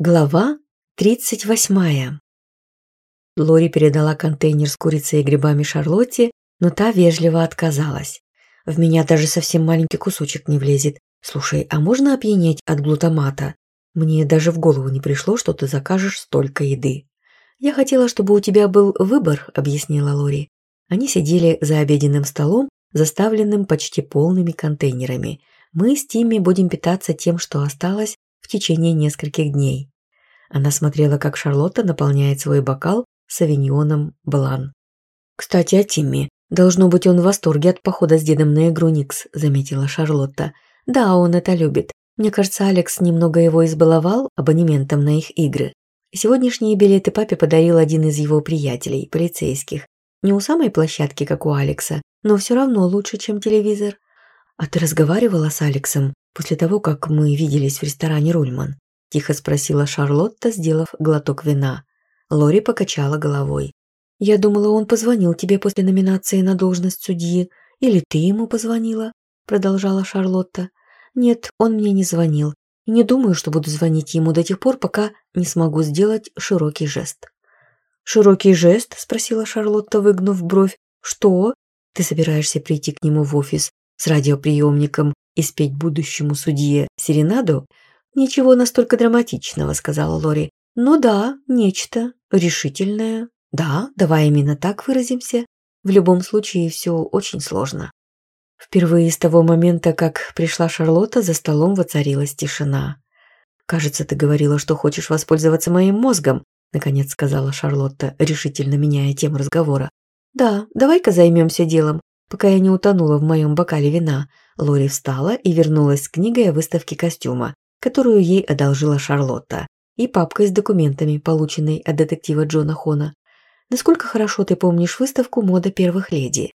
Глава 38. Лори передала контейнер с курицей и грибами Шарлотте, но та вежливо отказалась. «В меня даже совсем маленький кусочек не влезет. Слушай, а можно опьянеть от глутамата? Мне даже в голову не пришло, что ты закажешь столько еды». «Я хотела, чтобы у тебя был выбор», — объяснила Лори. Они сидели за обеденным столом, заставленным почти полными контейнерами. «Мы с Тимми будем питаться тем, что осталось, в течение нескольких дней. Она смотрела, как Шарлотта наполняет свой бокал савиньоном Блан. «Кстати, о Тимми. Должно быть, он в восторге от похода с дедом на игру Никс», – заметила Шарлотта. «Да, он это любит. Мне кажется, Алекс немного его избаловал абонементом на их игры. Сегодняшние билеты папе подарил один из его приятелей, полицейских. Не у самой площадки, как у Алекса, но все равно лучше, чем телевизор. А ты разговаривала с Алексом? После того, как мы виделись в ресторане «Рульман», тихо спросила Шарлотта, сделав глоток вина. Лори покачала головой. «Я думала, он позвонил тебе после номинации на должность судьи. Или ты ему позвонила?» Продолжала Шарлотта. «Нет, он мне не звонил. не думаю, что буду звонить ему до тех пор, пока не смогу сделать широкий жест». «Широкий жест?» – спросила Шарлотта, выгнув бровь. «Что? Ты собираешься прийти к нему в офис с радиоприемником и спеть будущему судье серенаду? Ничего настолько драматичного, сказала Лори. Ну да, нечто решительное. Да, давай именно так выразимся. В любом случае все очень сложно. Впервые с того момента, как пришла Шарлотта, за столом воцарилась тишина. «Кажется, ты говорила, что хочешь воспользоваться моим мозгом», наконец сказала Шарлотта, решительно меняя тему разговора. «Да, давай-ка займемся делом, пока я не утонула в моем бокале вина. Лори встала и вернулась с книгой о выставке костюма, которую ей одолжила Шарлотта, и папкой с документами, полученной от детектива Джона Хона. «Насколько хорошо ты помнишь выставку «Мода первых леди»?»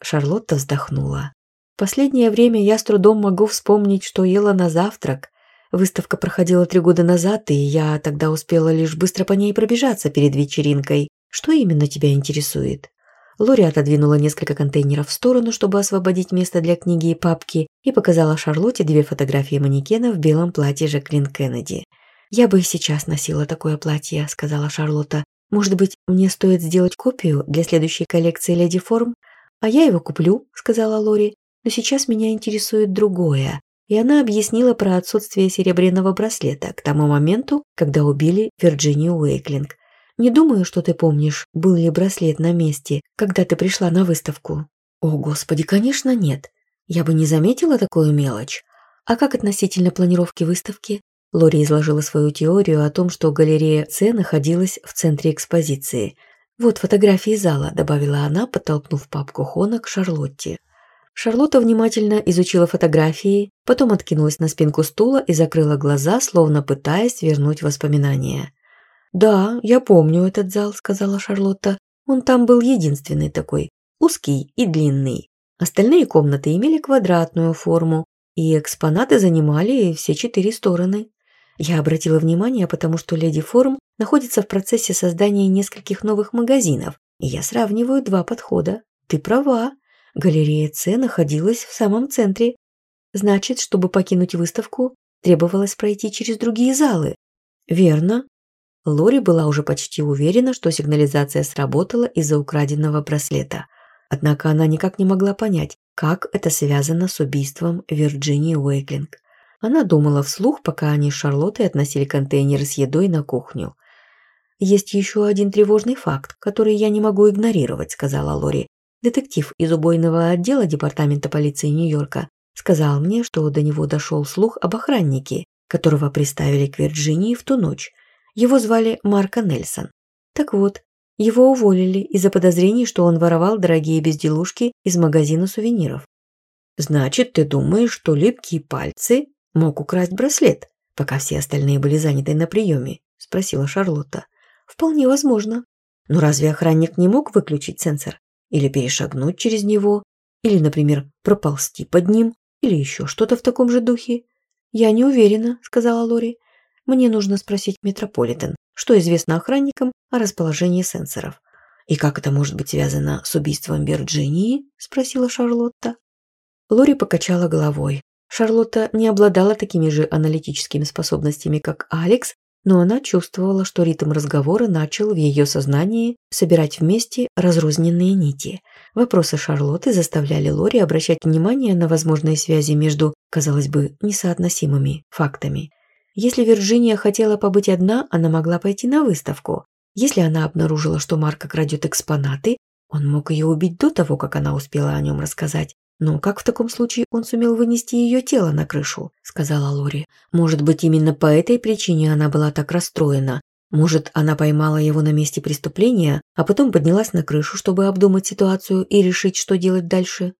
Шарлотта вздохнула. «Последнее время я с трудом могу вспомнить, что ела на завтрак. Выставка проходила три года назад, и я тогда успела лишь быстро по ней пробежаться перед вечеринкой. Что именно тебя интересует?» Лори отодвинула несколько контейнеров в сторону, чтобы освободить место для книги и папки, и показала Шарлотте две фотографии манекена в белом платье Жаклин Кеннеди. «Я бы и сейчас носила такое платье», — сказала Шарлотта. «Может быть, мне стоит сделать копию для следующей коллекции Леди Форм?» «А я его куплю», — сказала Лори. «Но сейчас меня интересует другое». И она объяснила про отсутствие серебряного браслета к тому моменту, когда убили Вирджинию Уэйклинг. Не думаю, что ты помнишь, был ли браслет на месте, когда ты пришла на выставку. О, господи, конечно, нет. Я бы не заметила такую мелочь. А как относительно планировки выставки? Лори изложила свою теорию о том, что галерея С находилась в центре экспозиции. «Вот фотографии зала», – добавила она, подтолкнув папку Хона к Шарлотте. Шарлотта внимательно изучила фотографии, потом откинулась на спинку стула и закрыла глаза, словно пытаясь вернуть воспоминания. «Да, я помню этот зал», — сказала Шарлотта. «Он там был единственный такой, узкий и длинный. Остальные комнаты имели квадратную форму, и экспонаты занимали все четыре стороны. Я обратила внимание, потому что Леди Форум находится в процессе создания нескольких новых магазинов, и я сравниваю два подхода. Ты права. Галерея С находилась в самом центре. Значит, чтобы покинуть выставку, требовалось пройти через другие залы. Верно. Лори была уже почти уверена, что сигнализация сработала из-за украденного браслета. Однако она никак не могла понять, как это связано с убийством Вирджинии Уэйклинг. Она думала вслух, пока они с Шарлоттой относили контейнер с едой на кухню. «Есть еще один тревожный факт, который я не могу игнорировать», – сказала Лори. «Детектив из убойного отдела Департамента полиции Нью-Йорка сказал мне, что до него дошел слух об охраннике, которого приставили к Вирджинии в ту ночь». его звали Марко Нельсон. Так вот, его уволили из-за подозрений, что он воровал дорогие безделушки из магазина сувениров. «Значит, ты думаешь, что липкие пальцы мог украсть браслет, пока все остальные были заняты на приеме?» – спросила Шарлотта. «Вполне возможно. Но разве охранник не мог выключить сенсор? Или перешагнуть через него? Или, например, проползти под ним? Или еще что-то в таком же духе?» «Я не уверена», – сказала Лори. Мне нужно спросить Метрополитен, что известно охранникам о расположении сенсоров. «И как это может быть связано с убийством Вирджинии?» – спросила Шарлотта. Лори покачала головой. Шарлотта не обладала такими же аналитическими способностями, как Алекс, но она чувствовала, что ритм разговора начал в ее сознании собирать вместе разрозненные нити. Вопросы Шарлотты заставляли Лори обращать внимание на возможные связи между, казалось бы, несоотносимыми фактами – если Вирджиния хотела побыть одна, она могла пойти на выставку. Если она обнаружила, что Марка крадет экспонаты, он мог ее убить до того, как она успела о нем рассказать. «Но «Ну, как в таком случае он сумел вынести ее тело на крышу?» – сказала Лори. «Может быть, именно по этой причине она была так расстроена. Может, она поймала его на месте преступления, а потом поднялась на крышу, чтобы обдумать ситуацию и решить, что делать дальше?»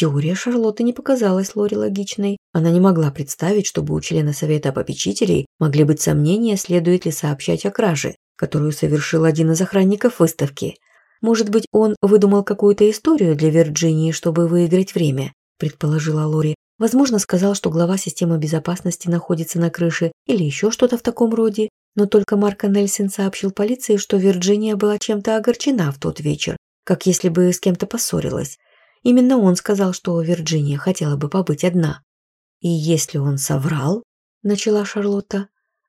Теория Шарлотты не показалась Лори логичной. Она не могла представить, чтобы у члена Совета попечителей могли быть сомнения, следует ли сообщать о краже, которую совершил один из охранников выставки. Может быть, он выдумал какую-то историю для Вирджинии, чтобы выиграть время, предположила Лори. Возможно, сказал, что глава системы безопасности находится на крыше или еще что-то в таком роде. Но только Марко Нельсон сообщил полиции, что Вирджиния была чем-то огорчена в тот вечер, как если бы с кем-то поссорилась. Именно он сказал, что Вирджиния хотела бы побыть одна. И если он соврал, начала Шарлотта,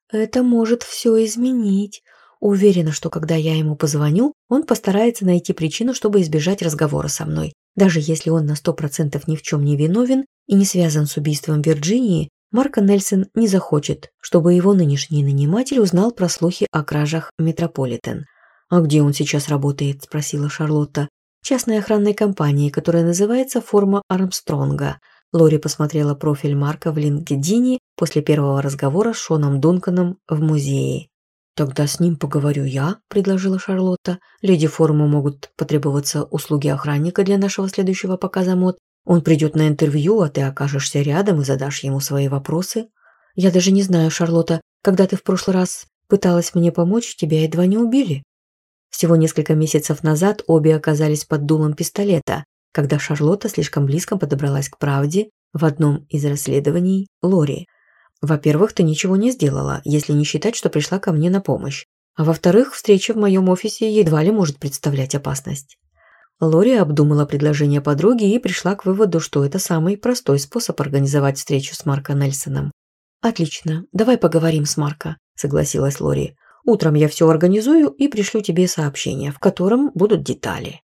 это может все изменить. Уверена, что когда я ему позвоню, он постарается найти причину, чтобы избежать разговора со мной. Даже если он на сто процентов ни в чем не виновен и не связан с убийством Вирджинии, Марка Нельсон не захочет, чтобы его нынешний наниматель узнал про слухи о кражах Метрополитен. «А где он сейчас работает?» – спросила Шарлотта частной охранной компании, которая называется «Форма Армстронга». Лори посмотрела профиль Марка в LinkedIn после первого разговора с Шоном Дунканом в музее. «Тогда с ним поговорю я», – предложила Шарлотта. «Леди форума могут потребоваться услуги охранника для нашего следующего показа мод. Он придет на интервью, а ты окажешься рядом и задашь ему свои вопросы». «Я даже не знаю, Шарлотта, когда ты в прошлый раз пыталась мне помочь, тебя едва не убили». Всего несколько месяцев назад обе оказались под дулом пистолета, когда Шарлотта слишком близко подобралась к правде в одном из расследований Лори. «Во-первых, ты ничего не сделала, если не считать, что пришла ко мне на помощь. А во-вторых, встреча в моем офисе едва ли может представлять опасность». Лори обдумала предложение подруги и пришла к выводу, что это самый простой способ организовать встречу с Марко Нельсоном. «Отлично, давай поговорим с Марко», – согласилась Лори.«Утром я все организую и пришлю тебе сообщение, в котором будут детали».